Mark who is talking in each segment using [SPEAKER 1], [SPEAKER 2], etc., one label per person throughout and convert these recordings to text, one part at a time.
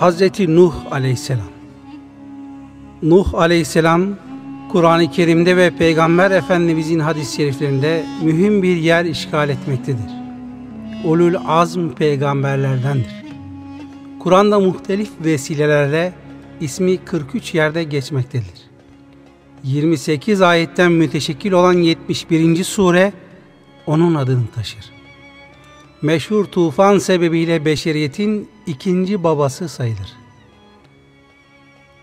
[SPEAKER 1] Hazreti Nuh aleyhisselam Nuh aleyhisselam Kur'an-ı Kerim'de ve Peygamber Efendimizin hadis-i şeriflerinde mühim bir yer işgal etmektedir. Ulul azm peygamberlerdendir. Kur'an'da muhtelif vesilelerle ismi 43 yerde geçmektedir. 28 ayetten müteşekkil olan 71. sure onun adını taşır. Meşhur tufan sebebiyle beşeriyetin ikinci babası sayılır.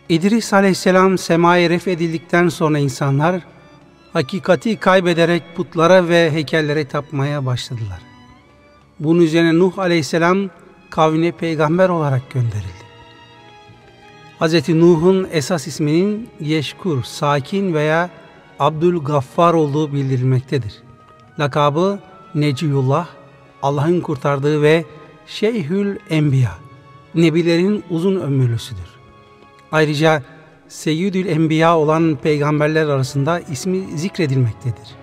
[SPEAKER 1] İdris aleyhisselam semaya ref edildikten sonra insanlar hakikati kaybederek putlara ve heykellere tapmaya başladılar. Bunun üzerine Nuh aleyhisselam kavmine peygamber olarak gönderildi. Hz. Nuh'un esas isminin Yeşkur, Sakin veya Abdülgaffar olduğu bildirilmektedir. Lakabı Neciyullah, Allah'ın kurtardığı ve Şeyhül Enbiya, Nebilerin uzun ömürlüsüdür. Ayrıca Seyyidül Enbiya olan peygamberler arasında ismi zikredilmektedir.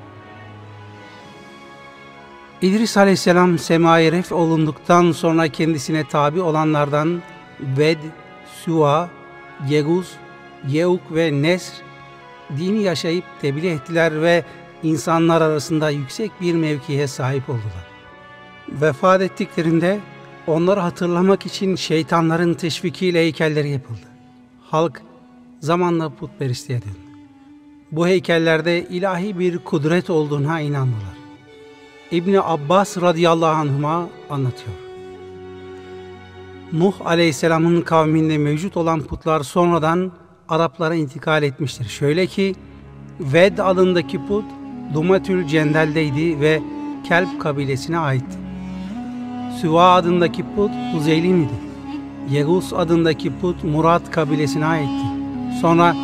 [SPEAKER 1] İdris aleyhisselam semaya ref olunduktan sonra kendisine tabi olanlardan Ved, Suva, Yeguz, Yeuk ve Nesr dini yaşayıp tebliğ ettiler ve insanlar arasında yüksek bir mevkiye sahip oldular. Vefat ettiklerinde onları hatırlamak için şeytanların teşvikiyle heykelleri yapıldı. Halk zamanla putperestliğe döndü. Bu heykellerde ilahi bir kudret olduğuna inandılar. İbni Abbas radıyallahu anhuma anlatıyor. Nuh aleyhisselamın kavminde mevcut olan putlar sonradan Araplara intikal etmiştir. Şöyle ki Ved adındaki put Dumatül Cendel'deydi ve Kelp kabilesine aitti. Süva adındaki put Huzeylim idi. Yegus adındaki put Murat kabilesine aitti. Sonra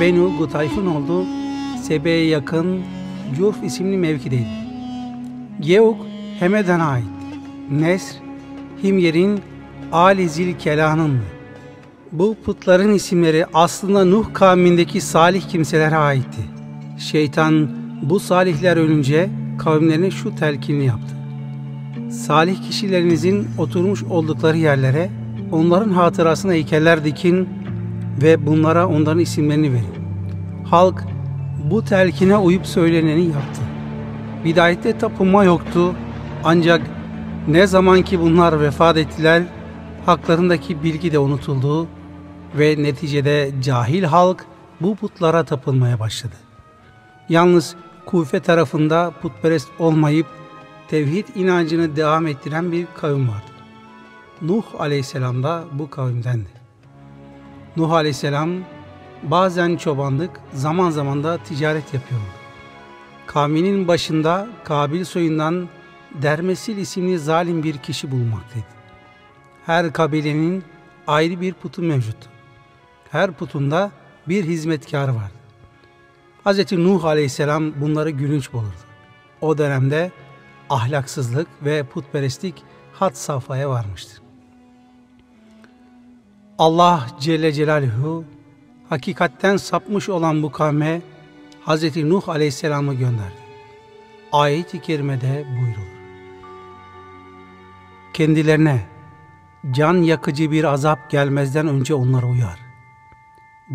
[SPEAKER 1] Benu Gutayf'ın olduğu Sebe'ye yakın Curf isimli mevkideydi. Yeuk Hemedan'a aitti. Nesr Himyer'in Ali Zilkela'nındı. Bu putların isimleri aslında Nuh kavmindeki salih kimselere aitti. Şeytan bu salihler ölünce kavimlerine şu telkini yaptı. Salih kişilerinizin oturmuş oldukları yerlere onların hatırasına heykeller dikin ve bunlara onların isimlerini verin. Halk bu telkine uyup söyleneni yaptı. Bidayette tapınma yoktu ancak ne zaman ki bunlar vefat ettiler haklarındaki bilgi de unutuldu ve neticede cahil halk bu putlara tapılmaya başladı. Yalnız Kufe tarafında putperest olmayıp tevhid inancını devam ettiren bir kavim vardı. Nuh aleyhisselam da bu kavimdendi. Nuh aleyhisselam bazen çobanlık, zaman zaman da ticaret yapıyordu. Kavminin başında Kabil soyundan Dermesil isimli zalim bir kişi bulunmaktaydı. Her kabilenin ayrı bir putu mevcuttu. Her putunda bir hizmetkar vardı. Hz. Nuh aleyhisselam bunları gülünç bulurdu. O dönemde ahlaksızlık ve putperestlik hat safhaya varmıştır. Allah Celle Celaluhu hakikatten sapmış olan bu kavme Hz. Nuh aleyhisselamı gönderdi. Ayet-i kerimede buyrulur. Kendilerine can yakıcı bir azap gelmezden önce onları uyar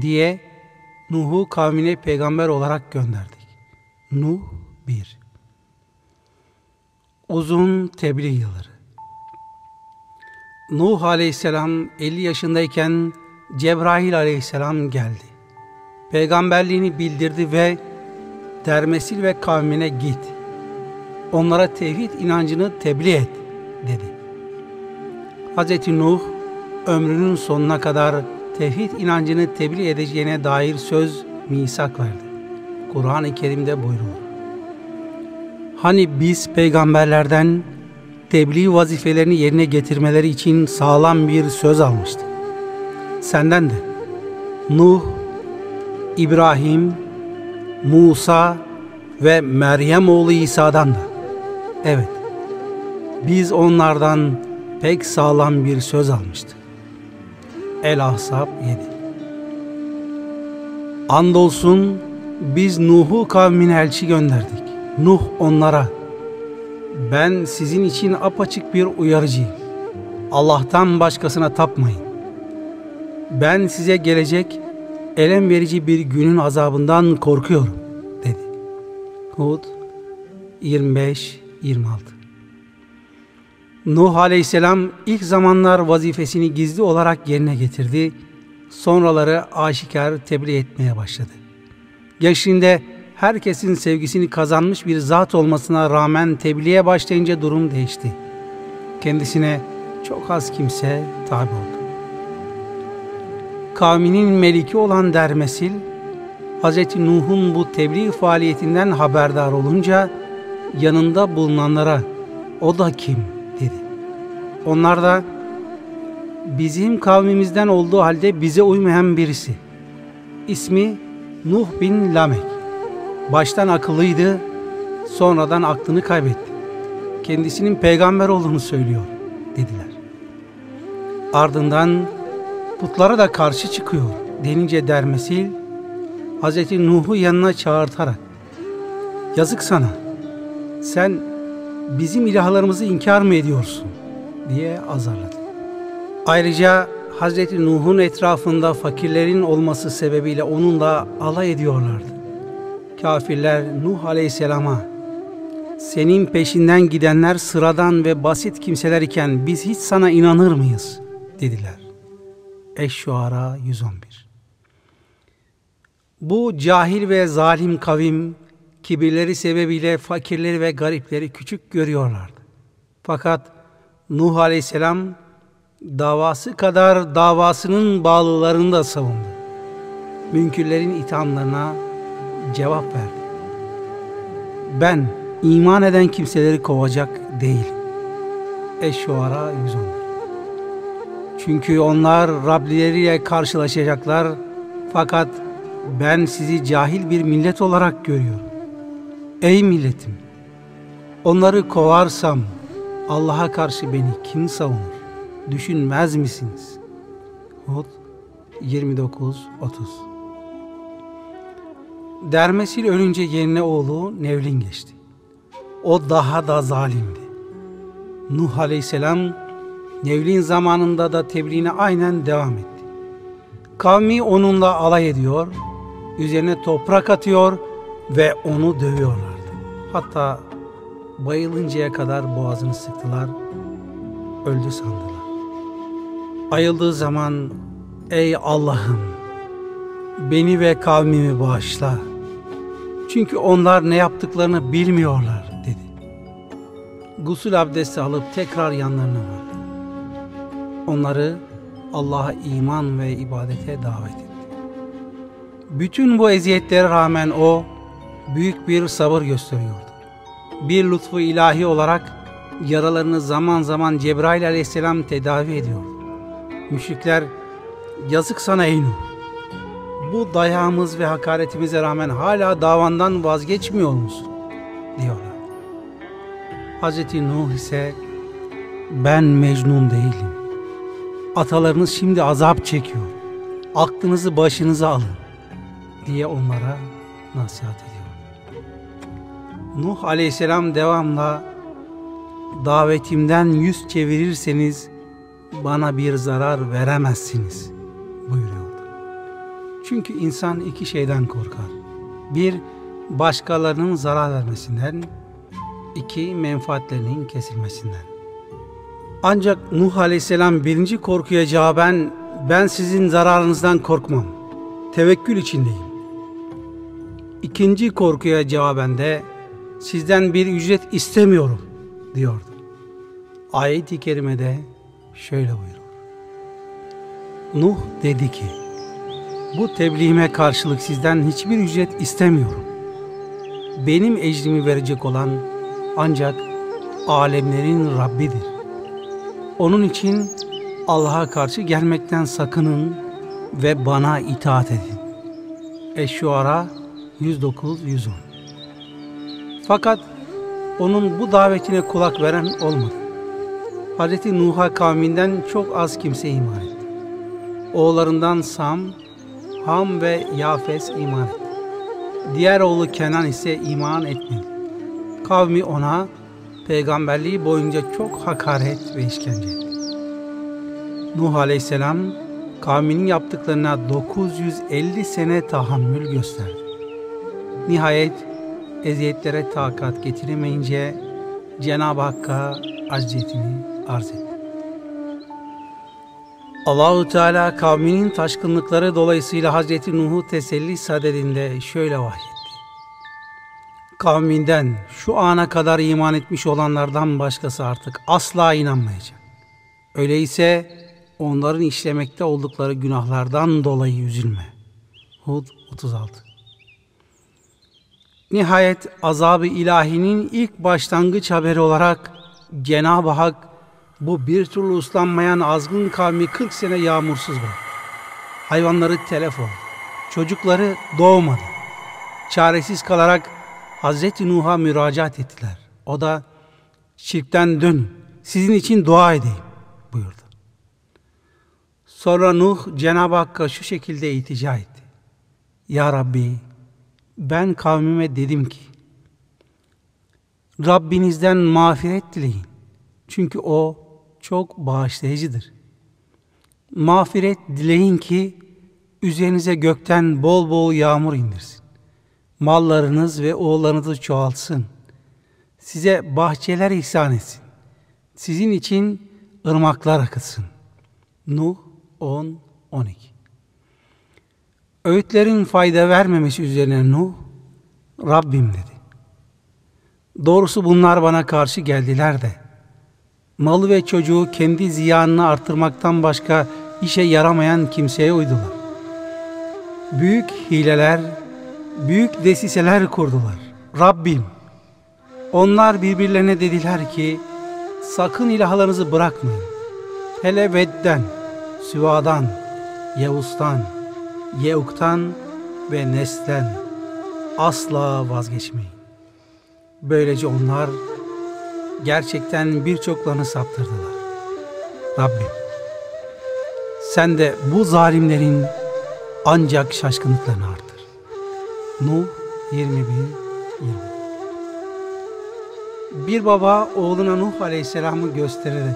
[SPEAKER 1] diye Nuh'u kavmine peygamber olarak gönderdik. Nuh 1 Uzun tebliğ yılları Nuh aleyhisselam 50 yaşındayken Cebrail aleyhisselam geldi. Peygamberliğini bildirdi ve Dermesil ve kavmine git. Onlara tevhid inancını tebliğ et dedi. Hz. Nuh ömrünün sonuna kadar tevhid inancını tebliğ edeceğine dair söz misak verdi. Kur'an-ı Kerim'de buyurulur. Hani biz peygamberlerden tebliğ vazifelerini yerine getirmeleri için sağlam bir söz almıştık. Senden de Nuh, İbrahim, Musa ve Meryem oğlu İsa'dan da. Evet, biz onlardan pek sağlam bir söz almıştık. El-Ahzab 7 Andolsun biz Nuh'u kavmine elçi gönderdik. Nuh onlara ben sizin için apaçık bir uyarıcıyım. Allah'tan başkasına tapmayın. ben size gelecek elem verici bir günün azabından korkuyorum dedi. Hud 25-26 Nuh aleyhisselam ilk zamanlar vazifesini gizli olarak yerine getirdi. Sonraları aşikar tebliğ etmeye başladı. Gençliğinde herkesin sevgisini kazanmış bir zat olmasına rağmen tebliğe başlayınca durum değişti. Kendisine çok az kimse tabi oldu. Kavminin meliki olan Dermesil, Hz. Nuh'un bu tebliğ faaliyetinden haberdar olunca yanında bulunanlara o da kim dedi. Onlar da bizim kavmimizden olduğu halde bize uymayan birisi. İsmi Nuh bin Lamek. Baştan akıllıydı, sonradan aklını kaybetti. Kendisinin peygamber olduğunu söylüyor dediler. Ardından putlara da karşı çıkıyor denince dermesil Hz. Nuh'u yanına çağırtarak yazık sana sen bizim ilahlarımızı inkar mı ediyorsun diye azarladı. Ayrıca Hz. Nuh'un etrafında fakirlerin olması sebebiyle onunla alay ediyorlardı. Kafirler Nuh Aleyhisselam'a senin peşinden gidenler sıradan ve basit kimseler iken biz hiç sana inanır mıyız? dediler. Eş-Şuara 111 Bu cahil ve zalim kavim kibirleri sebebiyle fakirleri ve garipleri küçük görüyorlardı. Fakat Nuh Aleyhisselam davası kadar davasının bağlılarını da savundu. Münkürlerin ithamlarına cevap verdi. Ben iman eden kimseleri kovacak değil. Eş-Şuara 111 Çünkü onlar Rablileriyle karşılaşacaklar fakat ben sizi cahil bir millet olarak görüyorum. Ey milletim! Onları kovarsam Allah'a karşı beni kim savunur? Düşünmez misiniz? Hud 29-30 Dermesil ölünce yerine oğlu Nevlin geçti. O daha da zalimdi. Nuh aleyhisselam Nevlin zamanında da tebliğine aynen devam etti. Kavmi onunla alay ediyor, üzerine toprak atıyor ve onu dövüyorlardı. Hatta bayılıncaya kadar boğazını sıktılar, öldü sandılar. Ayıldığı zaman ey Allah'ım beni ve kavmimi bağışla. Çünkü onlar ne yaptıklarını bilmiyorlar dedi. Gusül abdesti alıp tekrar yanlarına vardı. Onları Allah'a iman ve ibadete davet etti. Bütün bu eziyetlere rağmen o büyük bir sabır gösteriyordu. Bir lütfu ilahi olarak yaralarını zaman zaman Cebrail aleyhisselam tedavi ediyordu. Müşrikler yazık sana ey Nuh. Bu dayağımız ve hakaretimize rağmen hala davandan vazgeçmiyor musun? diyorlar. Hz. Nuh ise ben mecnun değilim. Atalarınız şimdi azap çekiyor. Aklınızı başınıza alın diye onlara nasihat ediyor. Nuh aleyhisselam devamla davetimden yüz çevirirseniz bana bir zarar veremezsiniz buyuruyordu. Çünkü insan iki şeyden korkar. Bir, başkalarının zarar vermesinden, iki, menfaatlerinin kesilmesinden. Ancak Nuh Aleyhisselam birinci korkuya cevaben, ben sizin zararınızdan korkmam, tevekkül içindeyim. İkinci korkuya cevaben de, sizden bir ücret istemiyorum diyordu. Ayet-i kerimede şöyle buyurur. Nuh dedi ki, bu tebliğime karşılık sizden hiçbir ücret istemiyorum. Benim ecrimi verecek olan ancak alemlerin Rabbidir. Onun için Allah'a karşı gelmekten sakının ve bana itaat edin. Eş-Şuara 109-110 Fakat onun bu davetine kulak veren olmadı. Hz. Nuh'a kavminden çok az kimse iman etti. Oğullarından Sam, Ham ve Yafes iman etti. Diğer oğlu Kenan ise iman etmedi. Kavmi ona peygamberliği boyunca çok hakaret ve işkence etti. Nuh aleyhisselam kavminin yaptıklarına 950 sene tahammül gösterdi. Nihayet eziyetlere takat getiremeyince Cenab-ı Hakk'a acziyetini arz etti. Allahu Teala kavminin taşkınlıkları dolayısıyla Hazreti Nuh'u teselli sadedinde şöyle vahyetti. Kavminden şu ana kadar iman etmiş olanlardan başkası artık asla inanmayacak. Öyleyse onların işlemekte oldukları günahlardan dolayı üzülme. Hud 36 Nihayet azabı ilahinin ilk başlangıç haberi olarak Cenab-ı Hak bu bir türlü uslanmayan azgın kavmi 40 sene yağmursuz bıraktı. Hayvanları telef oldu. Çocukları doğmadı. Çaresiz kalarak Hazreti Nuh'a müracaat ettiler. O da şirkten dön, sizin için dua edeyim buyurdu. Sonra Nuh Cenab-ı Hakk'a şu şekilde iltica etti. Ya Rabbi ben kavmime dedim ki Rabbinizden mağfiret dileyin. Çünkü o çok bağışlayıcıdır. Mağfiret dileyin ki üzerinize gökten bol bol yağmur indirsin. Mallarınız ve oğullarınızı çoğaltsın. Size bahçeler ihsan etsin. Sizin için ırmaklar akıtsın. Nuh 10 12 Öğütlerin fayda vermemesi üzerine Nuh, Rabbim dedi. Doğrusu bunlar bana karşı geldiler de, malı ve çocuğu kendi ziyanını arttırmaktan başka işe yaramayan kimseye uydular. Büyük hileler, büyük desiseler kurdular. Rabbim, onlar birbirlerine dediler ki, sakın ilahlarınızı bırakmayın. Hele Ved'den, Süva'dan, Yavuz'dan, Yeuk'tan ve Nes'ten asla vazgeçmeyin. Böylece onlar gerçekten birçoklarını saptırdılar. Rabbim sen de bu zalimlerin ancak şaşkınlıklarını artır. Nuh 21 20 Bir baba oğluna Nuh Aleyhisselam'ı göstererek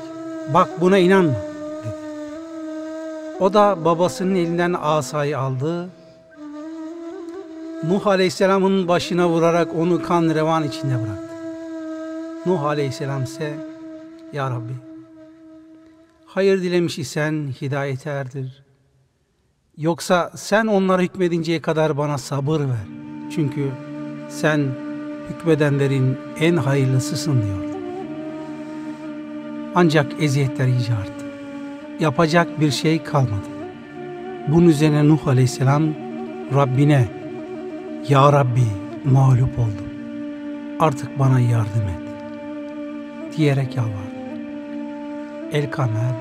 [SPEAKER 1] bak buna inanma dedi. O da babasının elinden asayı aldı. Nuh Aleyhisselam'ın başına vurarak onu kan revan içinde bıraktı. Nuh Aleyhisselam ise Ya Rabbi hayır dilemiş isen hidayete erdir. Yoksa sen onlara hükmedinceye kadar bana sabır ver. Çünkü sen hükmedenlerin en hayırlısısın diyor. Ancak eziyetler iyice arttı. Yapacak bir şey kalmadı. Bunun üzerine Nuh Aleyhisselam Rabbine Ya Rabbi mağlup oldum. Artık bana yardım et diyerek yalvardı. El-Kamer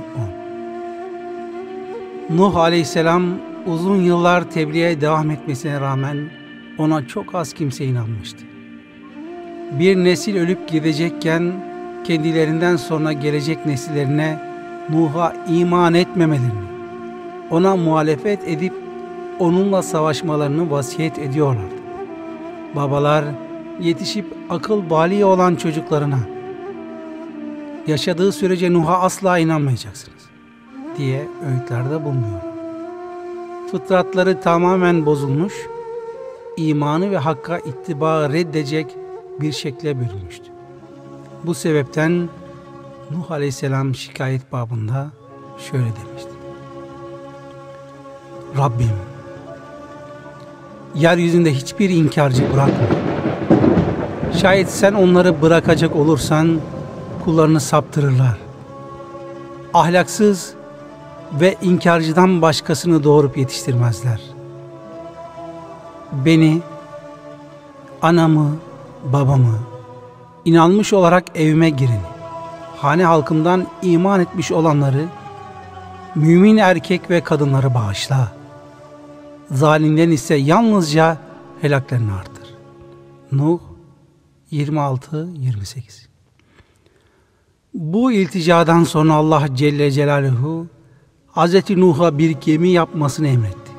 [SPEAKER 1] 10 Nuh aleyhisselam uzun yıllar tebliğe devam etmesine rağmen ona çok az kimse inanmıştı. Bir nesil ölüp gidecekken kendilerinden sonra gelecek nesillerine Nuh'a iman etmemelerini, ona muhalefet edip onunla savaşmalarını vasiyet ediyorlardı. Babalar yetişip akıl bali olan çocuklarına yaşadığı sürece Nuh'a asla inanmayacaksınız diye öğütlerde bulunuyor. Fıtratları tamamen bozulmuş, imanı ve hakka ittiba reddedecek bir şekle bürünmüştü. Bu sebepten Nuh Aleyhisselam şikayet babında şöyle demişti. Rabbim, yeryüzünde hiçbir inkarcı bırakma. Şayet sen onları bırakacak olursan, kullarını saptırırlar. Ahlaksız ve inkarcıdan başkasını doğurup yetiştirmezler. Beni, anamı, babamı, inanmış olarak evime girin. Hane halkımdan iman etmiş olanları, mümin erkek ve kadınları bağışla. Zalimden ise yalnızca helaklerini artır. Nuh 26-28 bu ilticadan sonra Allah Celle Celaluhu Hz. Nuh'a bir gemi yapmasını emretti.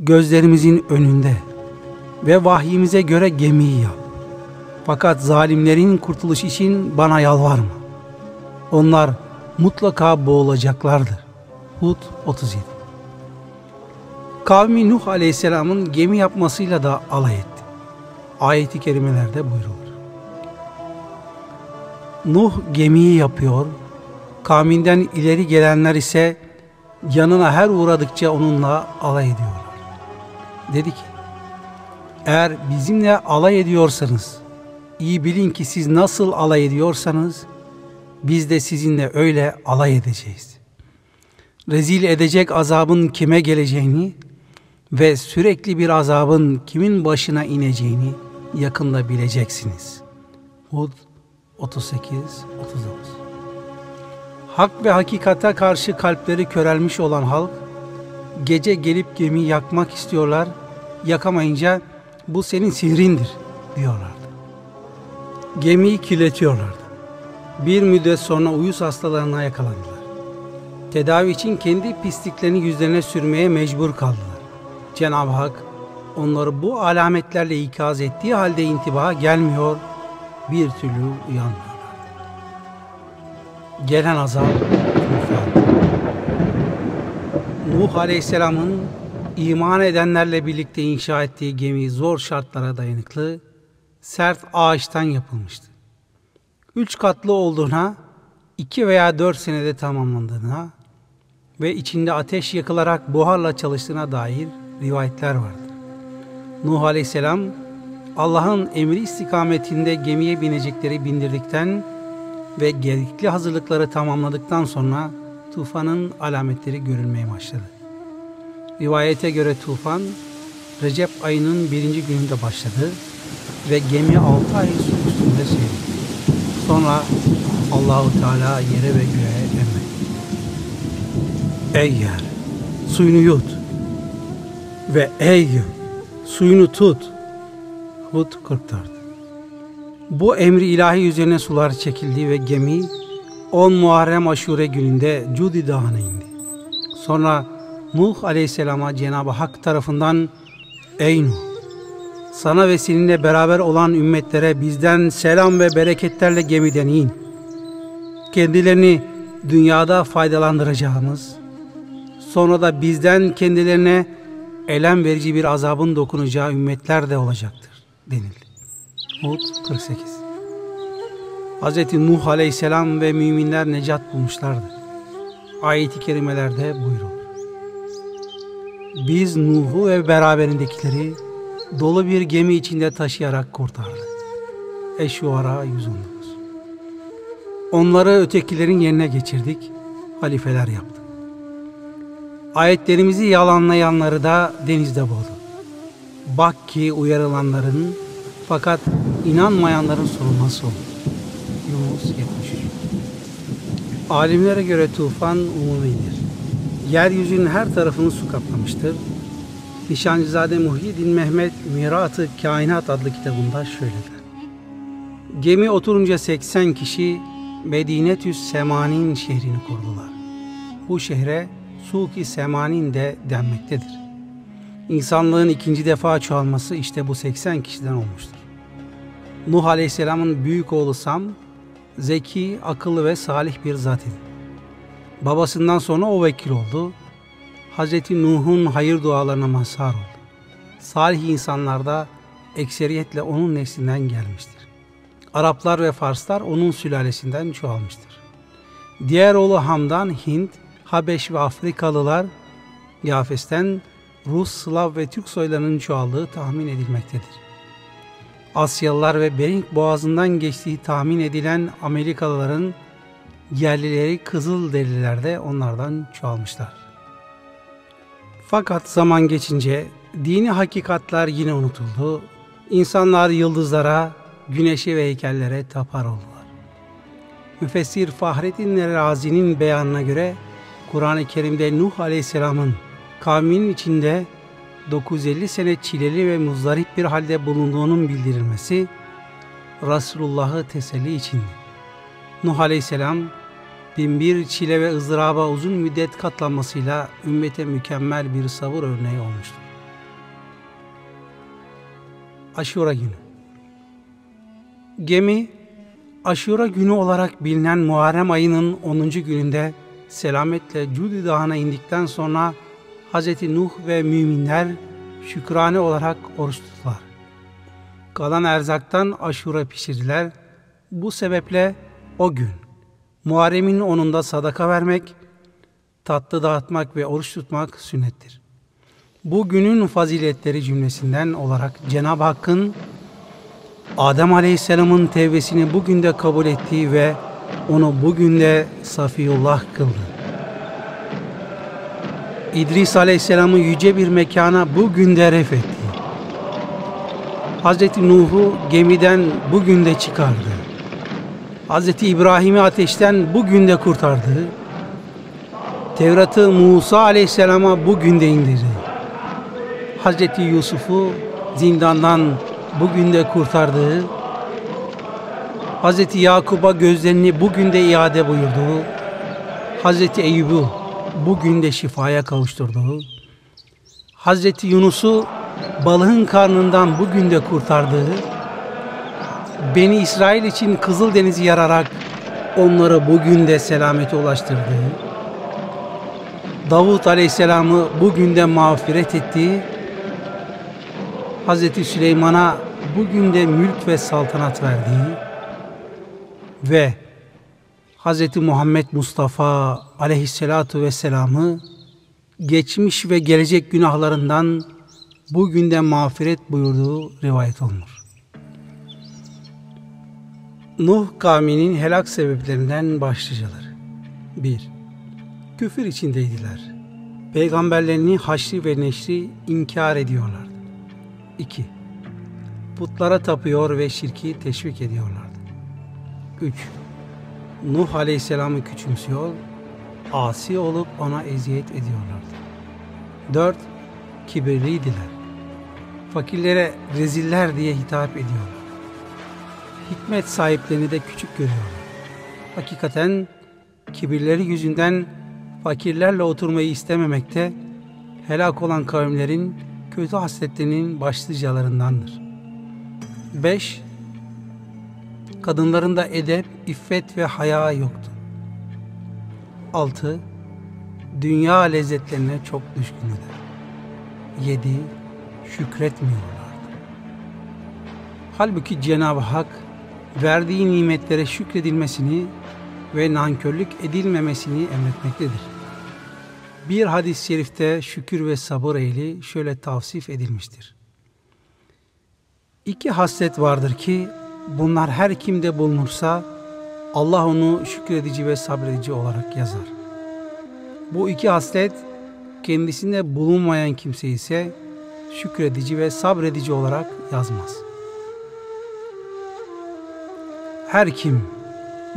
[SPEAKER 1] Gözlerimizin önünde ve vahyimize göre gemiyi yap. Fakat zalimlerin kurtuluş için bana yalvarma. Onlar mutlaka boğulacaklardır. Hud 37 Kavmi Nuh Aleyhisselam'ın gemi yapmasıyla da alay etti. Ayet-i kerimelerde buyrulur. Nuh gemiyi yapıyor, kavminden ileri gelenler ise yanına her uğradıkça onunla alay ediyorlar. Dedi ki, eğer bizimle alay ediyorsanız, iyi bilin ki siz nasıl alay ediyorsanız, biz de sizinle öyle alay edeceğiz. Rezil edecek azabın kime geleceğini ve sürekli bir azabın kimin başına ineceğini yakında bileceksiniz. Hud 38-39 Hak ve hakikata karşı kalpleri körelmiş olan halk, gece gelip gemi yakmak istiyorlar, yakamayınca bu senin sihrindir diyorlardı. Gemiyi kirletiyorlardı. Bir müddet sonra uyuz hastalarına yakalandılar. Tedavi için kendi pisliklerini yüzlerine sürmeye mecbur kaldılar. Cenab-ı Hak onları bu alametlerle ikaz ettiği halde intibaha gelmiyor, bir türlü uyanmıyorlar. Gelen azap tufan. Nuh Aleyhisselam'ın iman edenlerle birlikte inşa ettiği gemi zor şartlara dayanıklı, sert ağaçtan yapılmıştı. Üç katlı olduğuna, iki veya dört senede tamamlandığına ve içinde ateş yakılarak buharla çalıştığına dair rivayetler vardır. Nuh Aleyhisselam, Allah'ın emri istikametinde gemiye binecekleri bindirdikten ve gerekli hazırlıkları tamamladıktan sonra tufanın alametleri görülmeye başladı. Rivayete göre tufan Recep ayının birinci gününde başladı ve gemi altı ay su üstünde seyretti. Sonra Allahu Teala yere ve göğe emretti. Ey yer, suyunu yut ve ey suyunu tut. Hud 44 Bu emri ilahi üzerine sular çekildi ve gemi 10 Muharrem Aşure gününde Cudi Dağı'na indi. Sonra Nuh Aleyhisselam'a Cenab-ı Hak tarafından Ey Nuh! Sana ve seninle beraber olan ümmetlere bizden selam ve bereketlerle gemiden in. Kendilerini dünyada faydalandıracağımız, sonra da bizden kendilerine elem verici bir azabın dokunacağı ümmetler de olacaktır denildi. Hud 48 Hz. Nuh Aleyhisselam ve müminler necat bulmuşlardı. Ayet-i kerimelerde buyurulur. Biz Nuh'u ve beraberindekileri dolu bir gemi içinde taşıyarak kurtardık. Eşuara 119 Onları ötekilerin yerine geçirdik, halifeler yaptık. Ayetlerimizi yalanlayanları da denizde boğdu. Bak ki uyarılanların fakat inanmayanların sonu nasıl olur? Yunus 73 Alimlere göre tufan umumidir. Yeryüzünün her tarafını su kaplamıştır. Nişancızade Muhyiddin Mehmet Mirat-ı Kainat adlı kitabında şöyle der. Gemi oturunca 80 kişi Medinetüs Semanin şehrini kurdular. Bu şehre Suki Semanin de denmektedir. İnsanlığın ikinci defa çoğalması işte bu 80 kişiden olmuştur. Nuh Aleyhisselam'ın büyük oğlu Sam, zeki, akıllı ve salih bir zat idi. Babasından sonra o vekil oldu. Hz. Nuh'un hayır dualarına mazhar oldu. Salih insanlar da ekseriyetle onun neslinden gelmiştir. Araplar ve Farslar onun sülalesinden çoğalmıştır. Diğer oğlu Hamdan, Hint, Habeş ve Afrikalılar Yafes'ten Rus, Slav ve Türk soylarının çoğaldığı tahmin edilmektedir. Asyalılar ve Bering Boğazı'ndan geçtiği tahmin edilen Amerikalıların yerlileri Kızılderililer de onlardan çoğalmışlar. Fakat zaman geçince dini hakikatler yine unutuldu. İnsanlar yıldızlara, güneşe ve heykellere tapar oldular. Müfessir Fahrettin Razi'nin beyanına göre Kur'an-ı Kerim'de Nuh Aleyhisselam'ın kavminin içinde 950 sene çileli ve muzdarip bir halde bulunduğunun bildirilmesi Resulullah'ı teselli içindi. Nuh Aleyhisselam binbir çile ve ızdıraba uzun müddet katlanmasıyla ümmete mükemmel bir sabır örneği olmuştur. Aşura günü Gemi Aşura günü olarak bilinen Muharrem ayının 10. gününde selametle Cudi Dağı'na indikten sonra Hz. Nuh ve müminler şükrane olarak oruç tuttular. Kalan erzaktan aşure pişirdiler. Bu sebeple o gün Muharrem'in onunda sadaka vermek, tatlı dağıtmak ve oruç tutmak sünnettir. Bu günün faziletleri cümlesinden olarak Cenab-ı Hakk'ın Adem Aleyhisselam'ın tevbesini bugün de kabul ettiği ve onu bugün de Safiyullah kıldı. İdris Aleyhisselam'ı yüce bir mekana bugün de ref etti. Hz. Nuh'u gemiden bugün de çıkardı. Hz. İbrahim'i ateşten bugün de kurtardı. Tevrat'ı Musa Aleyhisselam'a bugün de indirdi. Hz. Yusuf'u zindandan bugün de kurtardığı, Hz. Yakub'a gözlerini bugün de iade buyurduğu, Hz. Eyyub'u bugün de şifaya kavuşturduğu, Hz. Yunus'u balığın karnından bugün de kurtardığı, Beni İsrail için Kızıldeniz'i yararak onları bugün de selamete ulaştırdığı, Davut Aleyhisselam'ı bugün de mağfiret ettiği, Hz. Süleyman'a bugün de mülk ve saltanat verdiği ve Hz. Muhammed Mustafa aleyhissalatu vesselam'ı geçmiş ve gelecek günahlarından bugün de mağfiret buyurduğu rivayet olunur. Nuh kavminin helak sebeplerinden başlıcaları 1. Küfür içindeydiler. Peygamberlerini haşri ve neşri inkar ediyorlardı. 2. Putlara tapıyor ve şirki teşvik ediyorlardı. 3. Nuh Aleyhisselam'ı küçümsüyor, asi olup ona eziyet ediyorlardı. 4. Kibirliydiler. Fakirlere reziller diye hitap ediyorlar. Hikmet sahiplerini de küçük görüyorlar. Hakikaten kibirleri yüzünden fakirlerle oturmayı istememekte helak olan kavimlerin kötü hasletlerinin başlıcalarındandır. 5. Kadınlarında edep, iffet ve haya yoktu. 6. Dünya lezzetlerine çok düşkündüler. 7. Şükretmiyorlardı. Halbuki Cenab-ı Hak verdiği nimetlere şükredilmesini ve nankörlük edilmemesini emretmektedir. Bir hadis-i şerifte şükür ve sabır ehli şöyle tavsif edilmiştir. İki haslet vardır ki bunlar her kimde bulunursa Allah onu şükredici ve sabredici olarak yazar. Bu iki haslet kendisinde bulunmayan kimse ise şükredici ve sabredici olarak yazmaz. Her kim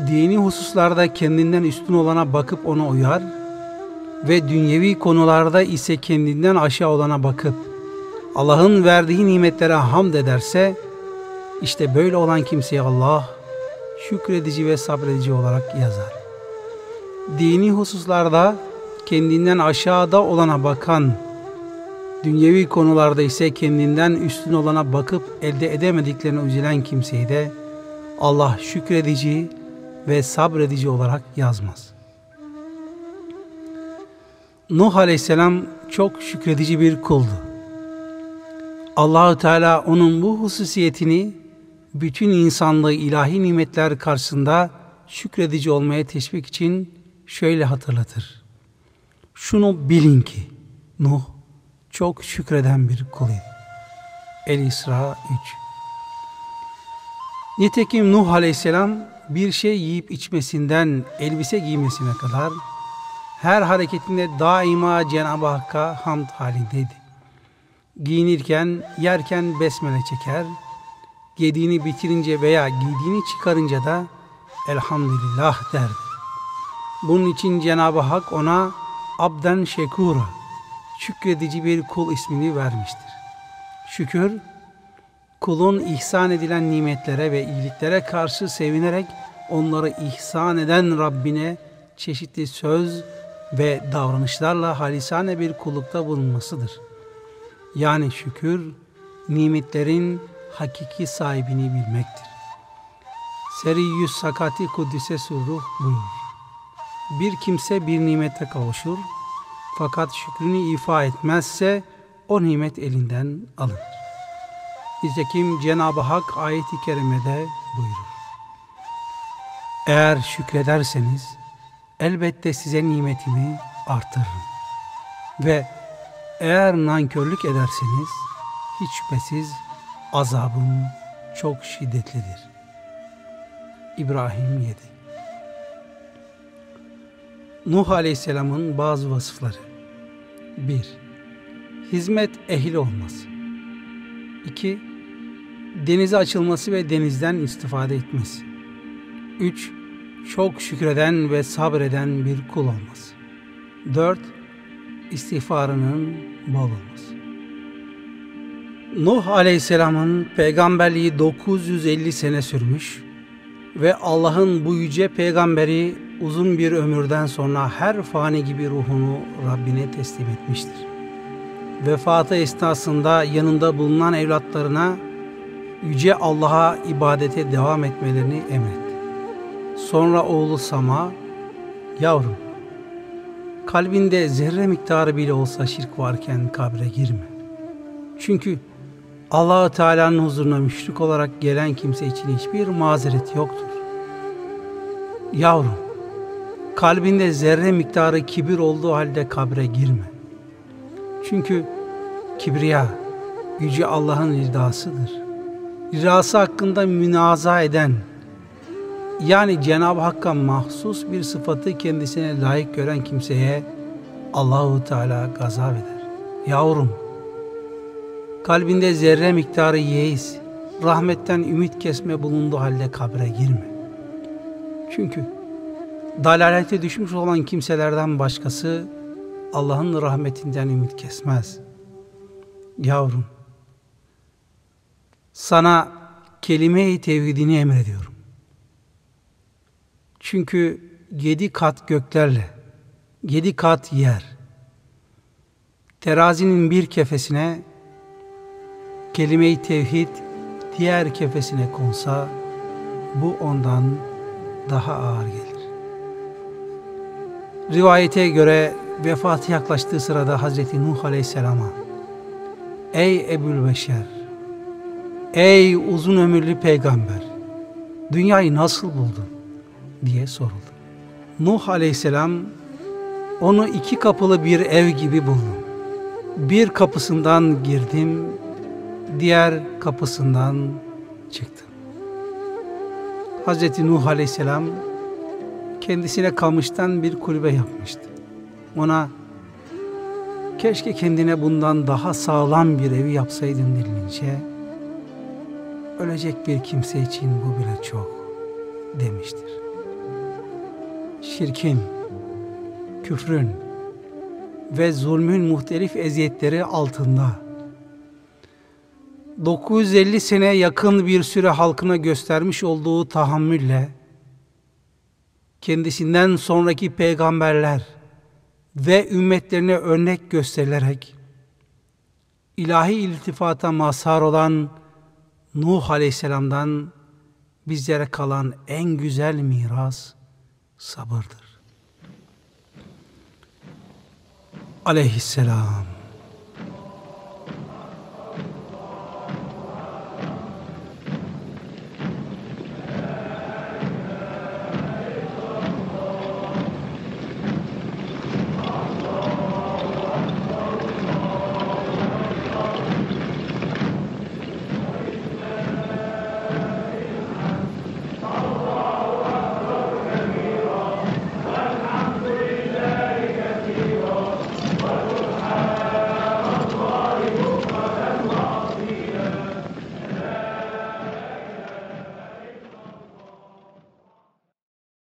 [SPEAKER 1] dini hususlarda kendinden üstün olana bakıp ona uyar ve dünyevi konularda ise kendinden aşağı olana bakıp Allah'ın verdiği nimetlere hamd ederse işte böyle olan kimseye Allah şükredici ve sabredici olarak yazar. Dini hususlarda kendinden aşağıda olana bakan, dünyevi konularda ise kendinden üstün olana bakıp elde edemediklerine üzülen kimseyi de Allah şükredici ve sabredici olarak yazmaz. Nuh Aleyhisselam çok şükredici bir kuldu. Allahü Teala onun bu hususiyetini bütün insanlığı ilahi nimetler karşısında şükredici olmaya teşvik için şöyle hatırlatır. Şunu bilin ki Nuh çok şükreden bir kuluydu. El-İsra 3 Nitekim Nuh Aleyhisselam bir şey yiyip içmesinden elbise giymesine kadar her hareketinde daima Cenab-ı Hakk'a hamd halindeydi. Giyinirken, yerken besmele çeker, yediğini bitirince veya giydiğini çıkarınca da elhamdülillah derdi. Bunun için Cenab-ı Hak ona abden şekura, şükredici bir kul ismini vermiştir. Şükür, kulun ihsan edilen nimetlere ve iyiliklere karşı sevinerek onları ihsan eden Rabbine çeşitli söz ve davranışlarla halisane bir kullukta bulunmasıdır. Yani şükür, nimetlerin hakiki sahibini bilmektir. Seriyyüs Sakati Kuddise Surruh buyurur. bir kimse bir nimete kavuşur fakat şükrünü ifa etmezse o nimet elinden alınır. Nitekim Cenab-ı Hak ayeti kerimede buyurur. Eğer şükrederseniz elbette size nimetimi artırırım. Ve eğer nankörlük ederseniz hiç şüphesiz azabım çok şiddetlidir. İbrahim 7 Nuh Aleyhisselam'ın bazı vasıfları 1. Hizmet ehli olması 2. Denize açılması ve denizden istifade etmesi 3. Çok şükreden ve sabreden bir kul olması 4. İstiğfarının bol olması Nuh Aleyhisselam'ın peygamberliği 950 sene sürmüş ve Allah'ın bu yüce peygamberi uzun bir ömürden sonra her fani gibi ruhunu Rabbine teslim etmiştir. Vefatı esnasında yanında bulunan evlatlarına yüce Allah'a ibadete devam etmelerini emretti. Sonra oğlu Sama, yavrum kalbinde zerre miktarı bile olsa şirk varken kabre girme. Çünkü allah Teala'nın huzuruna müşrik olarak gelen kimse için hiçbir mazeret yoktur. Yavrum, kalbinde zerre miktarı kibir olduğu halde kabre girme. Çünkü kibriya, Yüce Allah'ın ridasıdır. Ridası hakkında münaza eden, yani Cenab-ı Hakk'a mahsus bir sıfatı kendisine layık gören kimseye Allahu Teala gazap eder. Yavrum, kalbinde zerre miktarı yeis, rahmetten ümit kesme bulunduğu halde kabre girme. Çünkü dalalete düşmüş olan kimselerden başkası Allah'ın rahmetinden ümit kesmez. Yavrum, sana kelime-i tevhidini emrediyorum. Çünkü yedi kat göklerle, yedi kat yer, terazinin bir kefesine kelime-i tevhid diğer kefesine konsa bu ondan daha ağır gelir. Rivayete göre vefatı yaklaştığı sırada Hazreti Nuh Aleyhisselam'a Ey Ebul Beşer, ey uzun ömürlü peygamber, dünyayı nasıl buldun? diye soruldu. Nuh Aleyhisselam onu iki kapılı bir ev gibi buldum. Bir kapısından girdim, diğer kapısından çıktım. Hz. Nuh Aleyhisselam kendisine kamıştan bir kulübe yapmıştı. Ona keşke kendine bundan daha sağlam bir evi yapsaydın denilince ölecek bir kimse için bu bile çok demiştir. Şirkin, küfrün ve zulmün muhtelif eziyetleri altında 950 sene yakın bir süre halkına göstermiş olduğu tahammülle kendisinden sonraki peygamberler ve ümmetlerine örnek gösterilerek ilahi iltifata mazhar olan Nuh Aleyhisselam'dan bizlere kalan en güzel miras sabırdır. Aleyhisselam